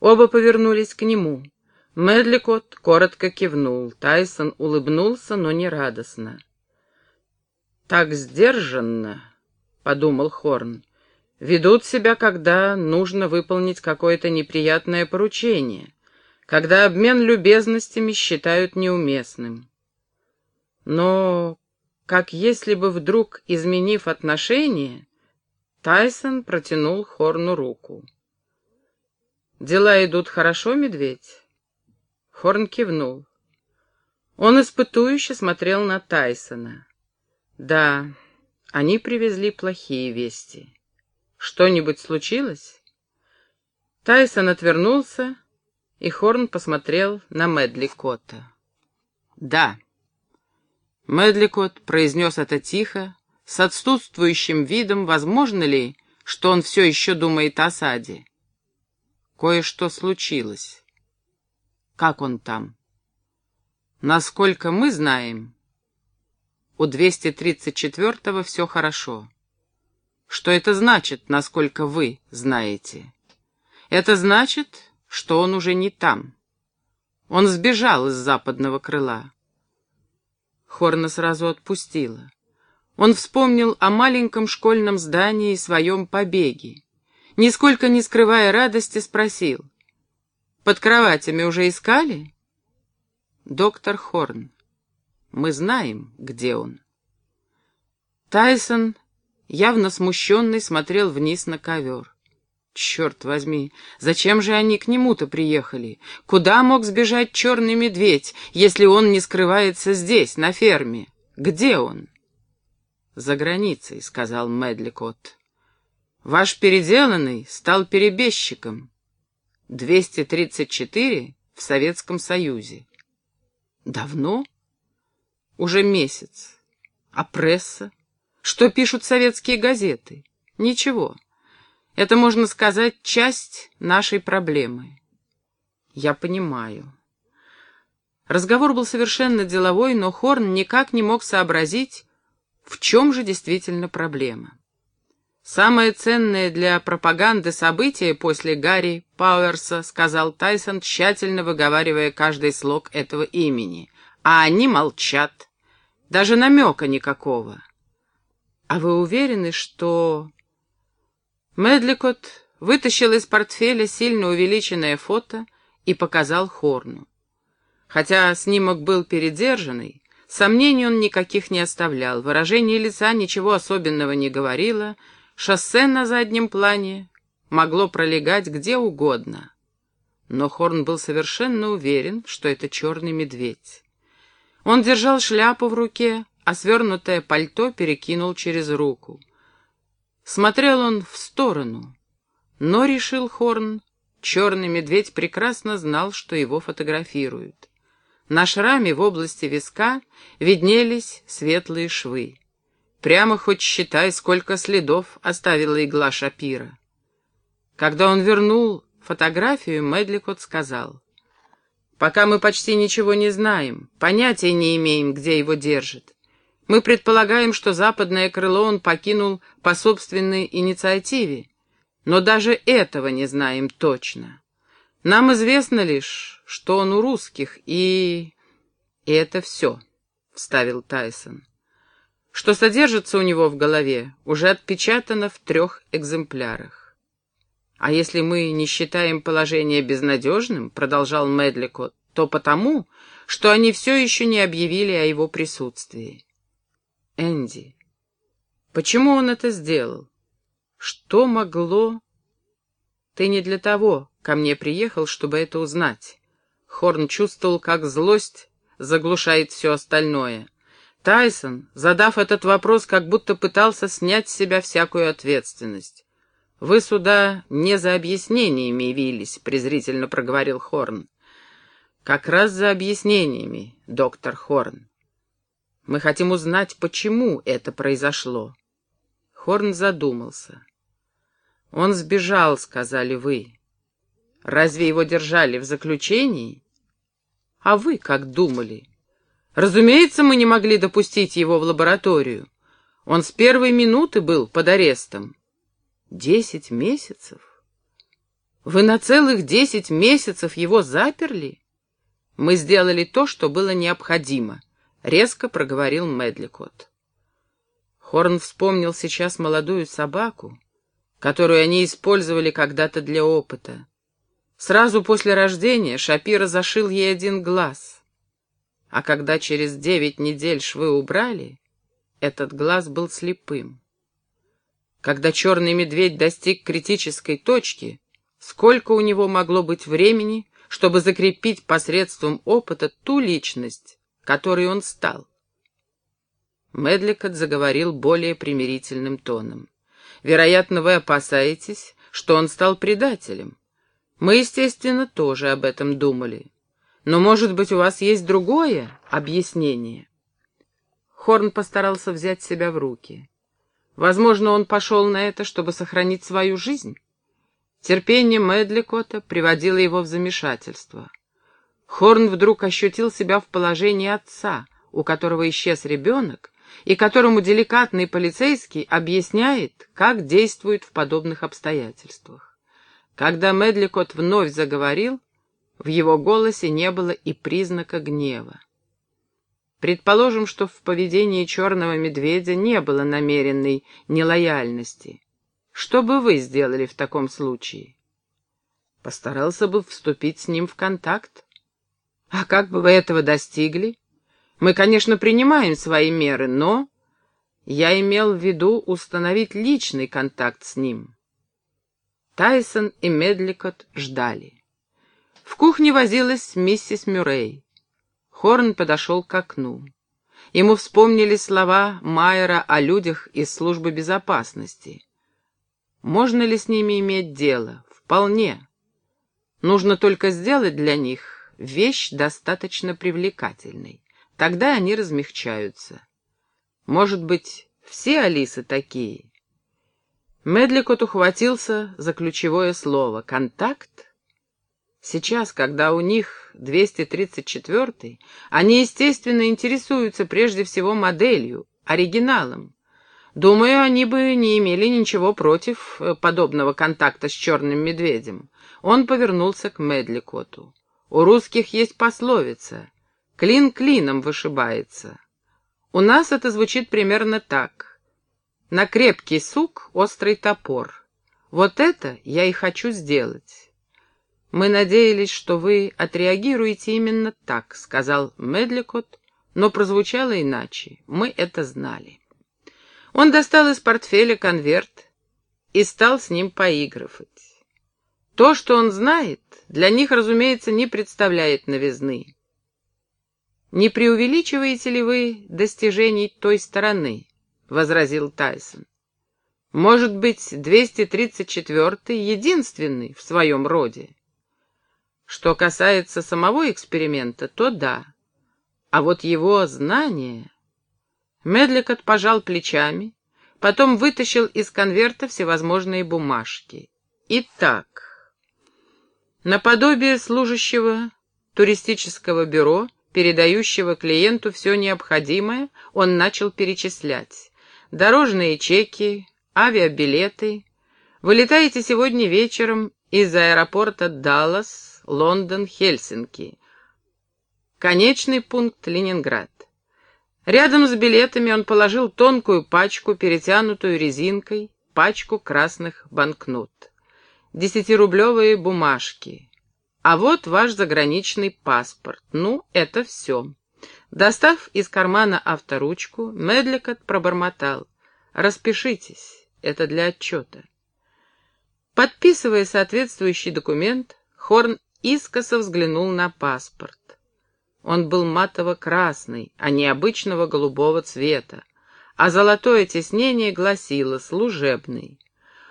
Оба повернулись к нему. Медликот коротко кивнул. Тайсон улыбнулся, но не радостно. «Так сдержанно», — подумал Хорн, — «ведут себя, когда нужно выполнить какое-то неприятное поручение, когда обмен любезностями считают неуместным. Но как если бы вдруг, изменив отношения, Тайсон протянул Хорну руку. «Дела идут хорошо, медведь?» Хорн кивнул. Он испытующе смотрел на Тайсона. «Да, они привезли плохие вести. Что-нибудь случилось?» Тайсон отвернулся, и Хорн посмотрел на Медли Кота. «Да». Медликот произнес это тихо, с отсутствующим видом, возможно ли, что он все еще думает о саде. Кое-что случилось. Как он там? Насколько мы знаем, у 234-го все хорошо. Что это значит, насколько вы знаете? Это значит, что он уже не там. Он сбежал из западного крыла. Хорна сразу отпустила. Он вспомнил о маленьком школьном здании и своем побеге. Нисколько не скрывая радости, спросил. «Под кроватями уже искали?» «Доктор Хорн, мы знаем, где он». Тайсон, явно смущенный, смотрел вниз на ковер. Черт возьми, зачем же они к нему-то приехали? Куда мог сбежать черный медведь, если он не скрывается здесь, на ферме? Где он? За границей, сказал Медликот. Ваш переделанный стал перебежчиком. 234 в Советском Союзе. Давно? Уже месяц. А пресса? Что пишут советские газеты? Ничего. Это, можно сказать, часть нашей проблемы. Я понимаю. Разговор был совершенно деловой, но Хорн никак не мог сообразить, в чем же действительно проблема. «Самое ценное для пропаганды событие после Гарри Пауэрса», — сказал Тайсон, тщательно выговаривая каждый слог этого имени. «А они молчат. Даже намека никакого». «А вы уверены, что Медликот вытащил из портфеля сильно увеличенное фото и показал Хорну. Хотя снимок был передержанный, сомнений он никаких не оставлял, выражение лица ничего особенного не говорило, шоссе на заднем плане могло пролегать где угодно. Но Хорн был совершенно уверен, что это черный медведь. Он держал шляпу в руке, а свернутое пальто перекинул через руку. Смотрел он в сторону, но, решил Хорн, черный медведь прекрасно знал, что его фотографируют. На шраме в области виска виднелись светлые швы. Прямо хоть считай, сколько следов оставила игла Шапира. Когда он вернул фотографию, Медликот сказал, «Пока мы почти ничего не знаем, понятия не имеем, где его держат. Мы предполагаем, что западное крыло он покинул по собственной инициативе, но даже этого не знаем точно. Нам известно лишь, что он у русских, и... И это все, — вставил Тайсон. Что содержится у него в голове, уже отпечатано в трех экземплярах. А если мы не считаем положение безнадежным, — продолжал Медликот, — то потому, что они все еще не объявили о его присутствии. Энди. Почему он это сделал? Что могло... Ты не для того ко мне приехал, чтобы это узнать. Хорн чувствовал, как злость заглушает все остальное. Тайсон, задав этот вопрос, как будто пытался снять с себя всякую ответственность. «Вы сюда не за объяснениями явились», — презрительно проговорил Хорн. «Как раз за объяснениями, доктор Хорн. Мы хотим узнать, почему это произошло. Хорн задумался. Он сбежал, сказали вы. Разве его держали в заключении? А вы как думали? Разумеется, мы не могли допустить его в лабораторию. Он с первой минуты был под арестом. Десять месяцев? Вы на целых десять месяцев его заперли? Мы сделали то, что было необходимо, — резко проговорил Медликот. Хорн вспомнил сейчас молодую собаку, которую они использовали когда-то для опыта. Сразу после рождения Шапира зашил ей один глаз. А когда через девять недель швы убрали, этот глаз был слепым. Когда черный медведь достиг критической точки, сколько у него могло быть времени, чтобы закрепить посредством опыта ту личность, которой он стал? Медликот заговорил более примирительным тоном. «Вероятно, вы опасаетесь, что он стал предателем. Мы, естественно, тоже об этом думали. Но, может быть, у вас есть другое объяснение?» Хорн постарался взять себя в руки. Возможно, он пошел на это, чтобы сохранить свою жизнь. Терпение Медликота приводило его в замешательство. Хорн вдруг ощутил себя в положении отца, у которого исчез ребенок, и которому деликатный полицейский объясняет, как действует в подобных обстоятельствах. Когда Медликот вновь заговорил, в его голосе не было и признака гнева. Предположим, что в поведении черного медведя не было намеренной нелояльности. Что бы вы сделали в таком случае? Постарался бы вступить с ним в контакт. А как бы вы этого достигли? Мы, конечно, принимаем свои меры, но... Я имел в виду установить личный контакт с ним. Тайсон и Медликот ждали. В кухне возилась миссис Мюррей. Хорн подошел к окну. Ему вспомнили слова Майера о людях из службы безопасности. Можно ли с ними иметь дело? Вполне. Нужно только сделать для них вещь достаточно привлекательной. Тогда они размягчаются. Может быть, все Алисы такие? Медликот ухватился за ключевое слово «контакт». Сейчас, когда у них 234-й, они, естественно, интересуются прежде всего моделью, оригиналом. Думаю, они бы не имели ничего против э, подобного контакта с черным медведем. Он повернулся к Медликоту. У русских есть пословица Клин клином вышибается. У нас это звучит примерно так. На крепкий сук острый топор. Вот это я и хочу сделать. Мы надеялись, что вы отреагируете именно так, сказал Медликот, но прозвучало иначе. Мы это знали. Он достал из портфеля конверт и стал с ним поигрывать. То, что он знает, для них, разумеется, не представляет новизны. «Не преувеличиваете ли вы достижений той стороны?» — возразил Тайсон. «Может быть, 234-й единственный в своем роде?» Что касается самого эксперимента, то да. А вот его знания... Медликот пожал плечами, потом вытащил из конверта всевозможные бумажки. Итак, наподобие служащего туристического бюро — передающего клиенту все необходимое, он начал перечислять. Дорожные чеки, авиабилеты. Вылетаете сегодня вечером из аэропорта Даллас, Лондон, Хельсинки. Конечный пункт Ленинград. Рядом с билетами он положил тонкую пачку, перетянутую резинкой, пачку красных банкнот. Десятирублевые бумажки, а вот ваш заграничный паспорт. Ну, это все. Достав из кармана авторучку, Медликот пробормотал. «Распишитесь, это для отчета». Подписывая соответствующий документ, Хорн искоса взглянул на паспорт. Он был матово-красный, а не обычного голубого цвета, а золотое тиснение гласило «служебный».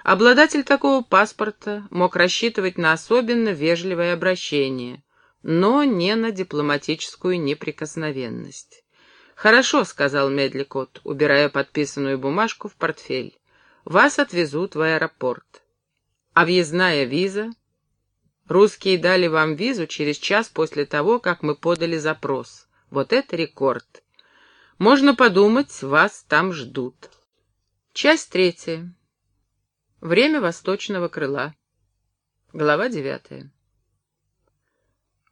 Обладатель такого паспорта мог рассчитывать на особенно вежливое обращение, но не на дипломатическую неприкосновенность. «Хорошо», — сказал Медликот, убирая подписанную бумажку в портфель. «Вас отвезут в аэропорт. А въездная виза? Русские дали вам визу через час после того, как мы подали запрос. Вот это рекорд. Можно подумать, вас там ждут». Часть третья. Время восточного крыла. Глава девятая.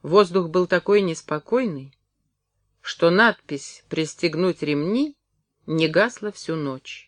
Воздух был такой неспокойный, что надпись «Пристегнуть ремни» не гасла всю ночь.